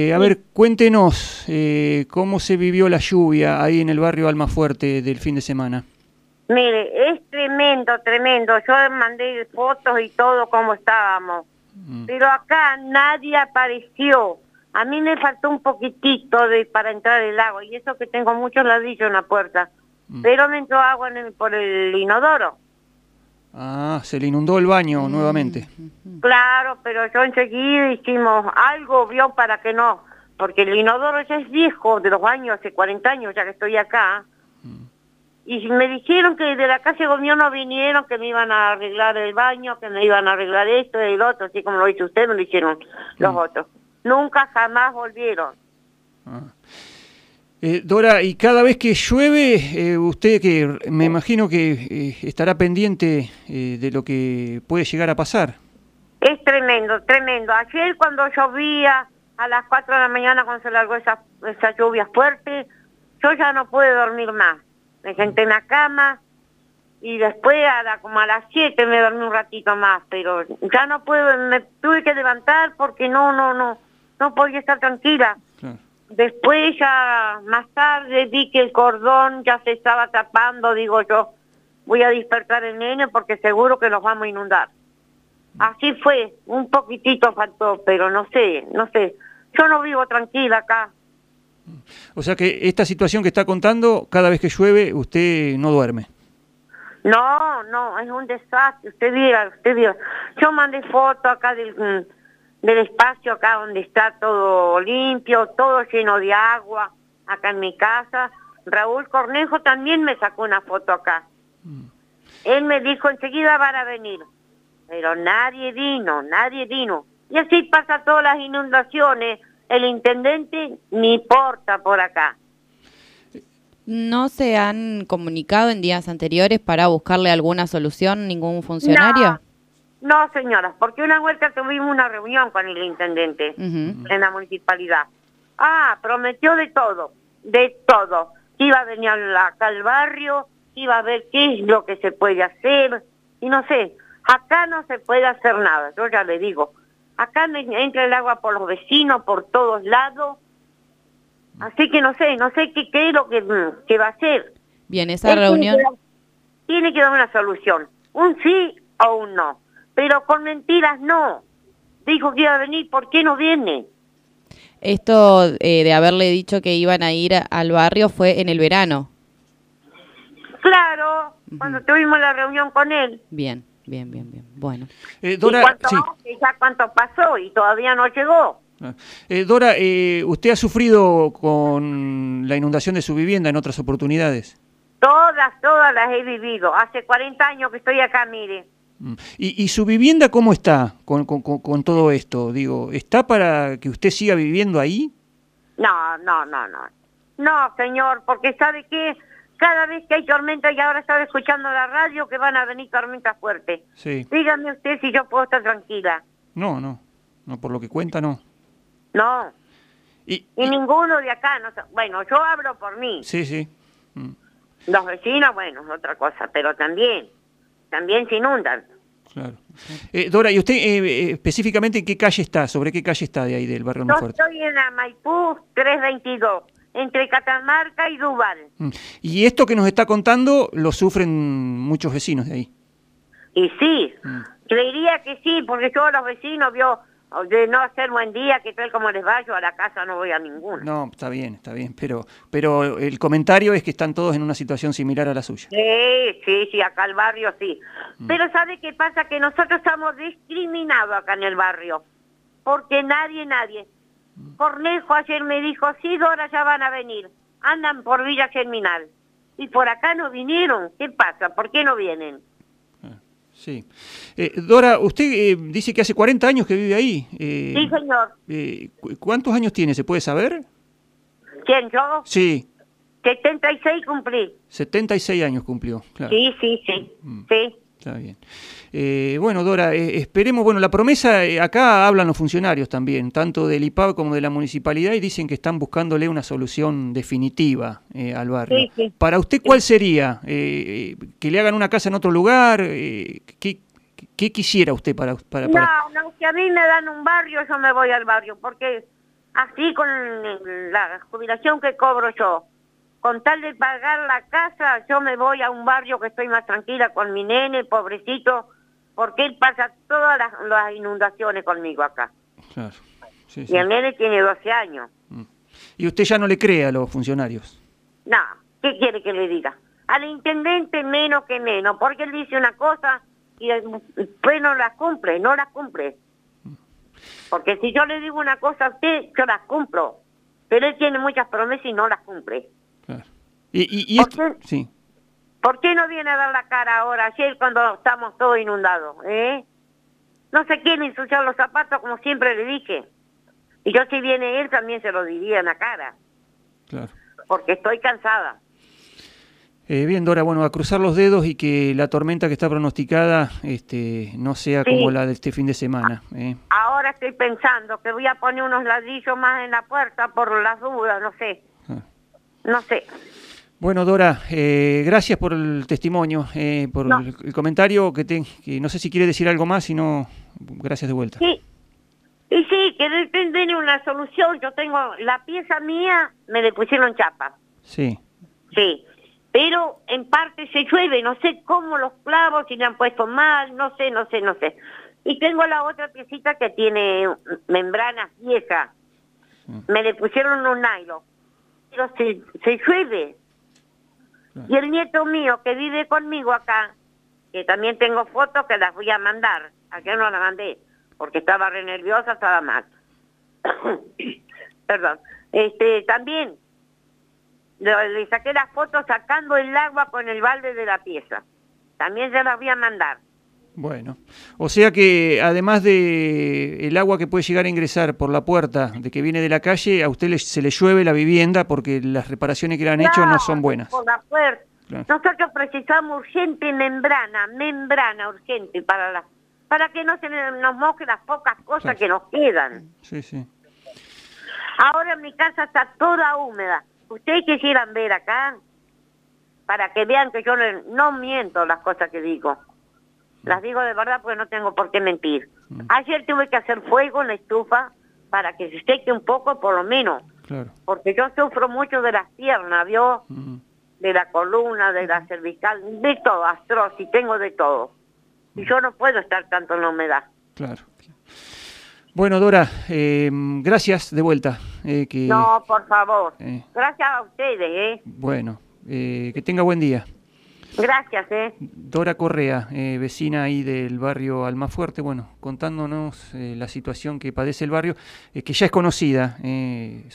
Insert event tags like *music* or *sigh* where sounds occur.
Eh, a ver, cuéntenos eh, cómo se vivió la lluvia ahí en el barrio Almafuerte del fin de semana. Mire, es tremendo, tremendo. Yo mandé fotos y todo como estábamos. Mm. Pero acá nadie apareció. A mí me faltó un poquitito de para entrar el agua y eso que tengo muchos ladrillos en la puerta. Mm. Pero me entró agua en el- por el inodoro. Ah, se le inundó el baño nuevamente. Claro, pero yo enseguida hicimos algo, vio, para que no, porque el inodoro ya es viejo, de los años, hace 40 años ya que estoy acá. Y me dijeron que de la casa de gobierno vinieron, que me iban a arreglar el baño, que me iban a arreglar esto y el otro, así como lo hizo usted, me lo hicieron los otros. Nunca jamás volvieron. Ah. Eh, Dora, y cada vez que llueve, eh, usted que me imagino que eh, estará pendiente eh, de lo que puede llegar a pasar. Es tremendo, tremendo. Ayer cuando llovía a las 4 de la mañana cuando se largó esa, esa lluvia fuerte, yo ya no pude dormir más. Me senté en la cama y después a la- como a las 7 me dormí un ratito más, pero ya no puedo, me tuve que levantar porque no, no, no, no podía estar tranquila. Después ya más tarde vi que el cordón ya se estaba tapando, digo yo, voy a despertar el nene porque seguro que nos vamos a inundar. Así fue, un poquitito faltó, pero no sé, no sé. Yo no vivo tranquila acá. O sea que esta situación que está contando, cada vez que llueve, usted no duerme. No, no, es un desastre. Usted viera, usted viera. Yo mandé foto acá del, mm, del espacio acá donde está todo limpio, todo lleno de agua, acá en mi casa. Raúl Cornejo también me sacó una foto acá. Él me dijo, enseguida van a venir. Pero nadie vino, nadie vino. Y así pasa todas las inundaciones. El intendente ni importa por acá. ¿No se han comunicado en días anteriores para buscarle alguna solución ningún funcionario? No, no, señora, porque una vuelta tuvimos una reunión con el intendente en la municipalidad. Ah, prometió de todo, de todo. Que Iba a venir acá al barrio, iba a ver qué es lo que se puede hacer. Y no sé, acá no se puede hacer nada, yo ya le digo. Acá me entra el agua por los vecinos, por todos lados. Así que no sé, no sé qué, qué es lo que, mm, que va a hacer. Bien, esa Él reunión... Tiene que, dar- tiene que dar una solución, un sí o un no, pero con mentiras no. Dijo que iba a venir, ¿por qué no viene? Esto eh, de haberle dicho que iban a ir al barrio fue en el verano. Claro, cuando tuvimos la reunión con él. Bien, bien, bien, bien. Bueno. Eh, ¿Y Dora, cuánto sí. ya cuánto pasó y todavía no llegó? Ah. Eh, Dora, eh, usted ha sufrido con la inundación de su vivienda en otras oportunidades. Todas, todas las he vivido. Hace 40 años que estoy acá, mire. Mm. ¿Y, y su vivienda cómo está con, con- todo esto? Digo, ¿está para que usted siga viviendo ahí? No, no, no, no. No, señor, porque ¿sabe qué? Cada vez que hay tormenta, y ahora estaba escuchando la radio que van a venir tormentas fuertes. Sí. Dígame usted si yo puedo estar tranquila. No, no. No, por lo que cuenta, no. No, Y, y ninguno de acá, no, bueno, yo hablo por mí. sí, sí. Mm, Los vecinos, bueno, es otra cosa, pero también, también se inundan. claro. Eh, Dora, ¿y usted eh, eh, específicamente en qué calle está? ¿Sobre qué calle está de ahí del barrio Yo estoy en la Maipú 322, entre Catamarca y Duval. Mm. Y esto que nos está contando lo sufren muchos vecinos de ahí. Y sí, Mm. creería que sí, porque a los vecinos vio de no hacer buen día, que tal como les va, yo a la casa no voy a ninguno. No, está bien, está bien, pero, pero el comentario es que están todos en una situación similar a la suya. Sí, sí, sí, acá el barrio sí. Pero ¿sabe qué pasa? Que nosotros estamos discriminados acá en el barrio. Porque nadie, nadie. Cornejo ayer me dijo, sí, Dora, ya van a venir. Andan por Villa Germinal. Y por acá no vinieron. ¿Qué pasa? ¿Por qué no vienen? Sí. Eh, Dora, usted eh, dice que hace 40 años que vive ahí. Eh, Sí, señor. eh, ¿cu- ¿Cuántos años tiene? ¿Se puede saber? ¿Quién, yo? Sí, 76 cumplí. 76 años cumplió. Claro. Sí, sí, sí. Mm. Sí. Está bien. Eh, bueno, Dora, eh, esperemos, bueno, la promesa, eh, acá hablan los funcionarios también, tanto del IPAB como de la municipalidad, y dicen que están buscándole una solución definitiva eh, al barrio. Sí, sí. Para usted, ¿cuál sería? ¿Que le hagan una casa en otro lugar? Eh, ¿qué, qué quisiera usted para, para, para- No, no, si a mí me dan un barrio, yo me voy al barrio, porque así con la jubilación que cobro yo. Con tal de pagar la casa, yo me voy a un barrio que estoy más tranquila con mi nene, pobrecito, porque él pasa todas las, inundaciones conmigo acá. Claro. y el nene tiene 12 años. Mm. ¿Y usted ya no le cree a los funcionarios? No, ¿qué quiere que le diga? Al intendente menos que menos, porque él dice una cosa y después no la cumple, no la cumple. Porque si yo le digo una cosa a usted, yo las cumplo. Pero él tiene muchas promesas y no las cumple. Claro. ¿Y, y, ¿Por, qué? Sí. ¿Por qué no viene a dar la cara ahora, ayer cuando estamos todos inundados? ¿eh? No se quiere ensuciar los zapatos como siempre le dije. Y yo si viene él también se lo diría en la cara. Claro. Porque estoy cansada. Eh, bien, Dora, bueno, a cruzar los dedos y que la tormenta que está pronosticada este, no sea como la de este fin de semana. ¿eh? Ahora estoy pensando que voy a poner unos ladrillos más en la puerta por las dudas, no sé. Ah. No sé. Bueno, Dora, eh, gracias por el testimonio, por el, comentario, que, te, que no sé si quiere decir algo más, sino gracias de vuelta. Sí, y sí, que tener una solución. Yo tengo la pieza mía, me le pusieron chapa. Sí. Sí pero en parte se llueve, no sé cómo los clavos, si le han puesto mal, no sé, no sé, no sé. Y tengo la otra piecita que tiene membranas viejas, me le pusieron un nylon, pero se, se llueve. Y el nieto mío que vive conmigo acá, que también tengo fotos que las voy a mandar, acá no las mandé, porque estaba re nerviosa, estaba mal. *coughs* Perdón. Este, también le, saqué las fotos sacando el agua con el balde de la pieza. También se las voy a mandar. Bueno, o sea que además de el agua que puede llegar a ingresar por la puerta de que viene de la calle, a usted se le llueve la vivienda porque las reparaciones que le han hecho no son buenas. Por la puerta. Nosotros precisamos urgente membrana, membrana urgente para la, para que no se nos moje las pocas cosas que nos quedan. Sí, sí. Ahora mi casa está toda húmeda. Ustedes quisieran ver acá, para que vean que yo no miento las cosas que digo. Las digo de verdad porque no tengo por qué mentir. Mm. Ayer tuve que hacer fuego en la estufa para que se seque un poco por lo menos. Porque yo sufro mucho de las piernas, ¿vio? Mm. De la columna, de la cervical, de todo, astroz, y tengo de todo. Y yo no puedo estar tanto en la humedad. Claro. Bueno, Dora, eh, gracias de vuelta. Eh, que, no, por favor. Eh. gracias a ustedes. Eh. Bueno, que tenga buen día. Gracias. Eh. Dora Correa, vecina ahí del barrio Almafuerte, bueno, contándonos la situación que padece el barrio, que ya es conocida.